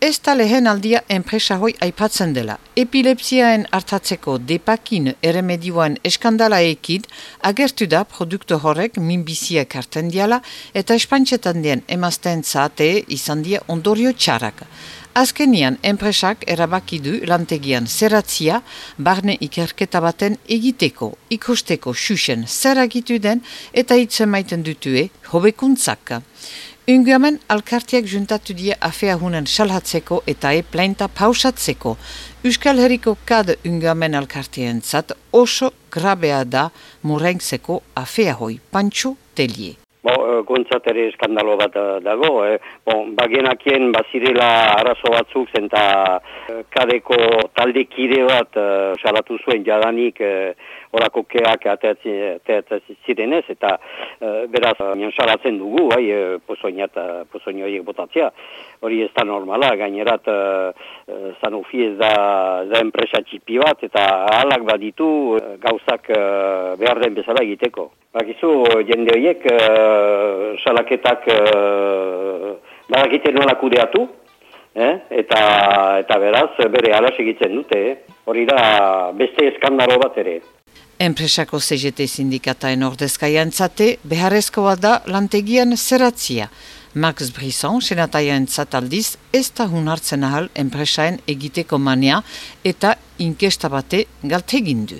Ez da lehen aldia enpresa hoi aipatzen dela. Epilepsiaen hartatzeko depakin eremedioan eskandala ekid, agertu da produkto horrek minbiziak hartzen diala eta espantxetan dien emazten zaate izan dia ondorio txarak. Azkenian, enpresak erabakidu lantegian zeratzia, barne ikerketa baten egiteko, ikusteko xuxen zeragitu den eta hitzen maiten dutue hobekuntzak. Unguamen alkartiak juntatu die afeahunen salhatzeko eta e plainta pausatzeko. Euskal Herriko kad unguamen alkartien zat oso grabea da murentzeko afeahoi. Pantxo Telie. Bo, gontzat ere eskandalo bat eh, dago. Eh. Bon, bagenakien bazirela arazo batzuk zenta eh, kadeko talde kide bat eh, salatu zuen jadanik eh, orako keak ateatzen zirenez, eta uh, beraz, nian salatzen dugu, bai, uh, pozoina horiek botatzea. Hori ez da normala, gainerat, uh, uh, Sanofi ez da, da enpresa txipi bat, eta ahalak baditu uh, gauzak uh, behar den bezala egiteko. Bakizu, jende horiek, uh, salaketak uh, badakite nola kudeatu, eh? eta, eta beraz, bere alas egiten dute, eh? hori da beste eskandaro bat ere. Enpresako CGT sindikataen ordezkaian zate, beharrezkoa da lantegian zeratzia. Max Brisson, senataian zataldiz, ez da hunartzen ahal enpresaen egiteko mania eta inkesta bate galtegindu.